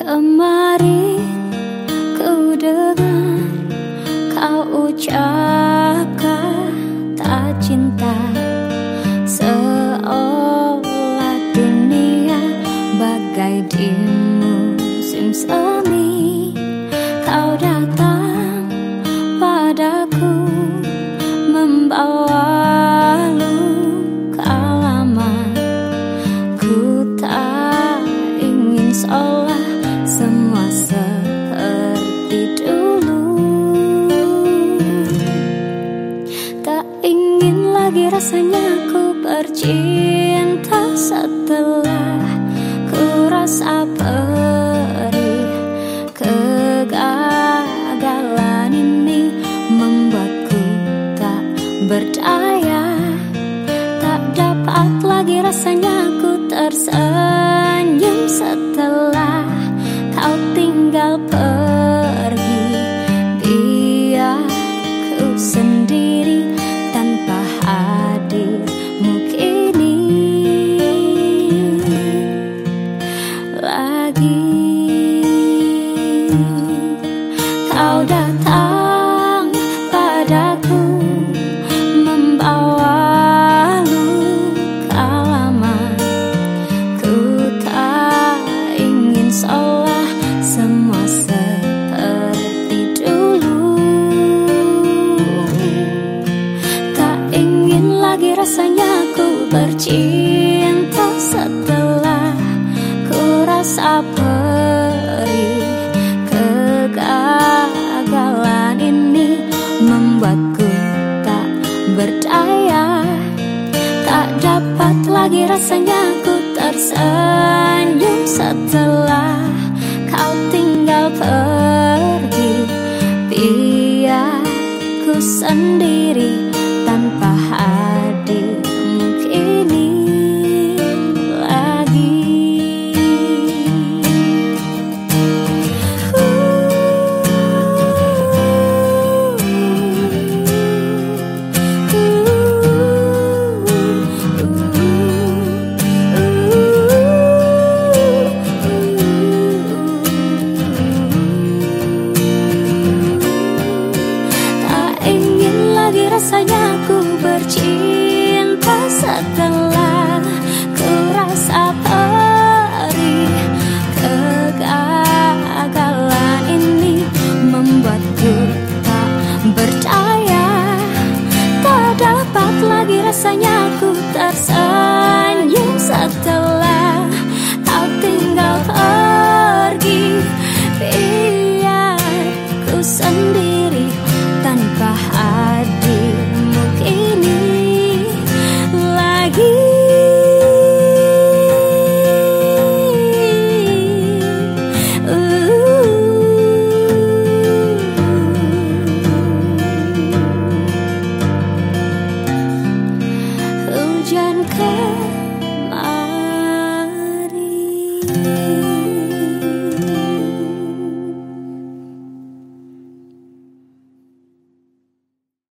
Kemarin ku dengar kau ucapkan tak cinta Kau datang padaku membawa luka lama Ku tak ingin seolah semua seperti dulu. Tak ingin lagi rasanya ku bercinta setelah berdaya Tak dapat lagi rasanya ku tersenyum setelah kau tinggal pergi. Biar ku sendiri tanpa hadirmu kini Lagi kau datang rasanya ku bercinta setelah ku rasa perih. Kegagalan ini membuatku tak berdaya. Tak dapat lagi rasanya ku tersenyum setelah kau pergi. Biar ku sendiri tanpa hadirmu dapat lagi rasanya aku tersenyum setelah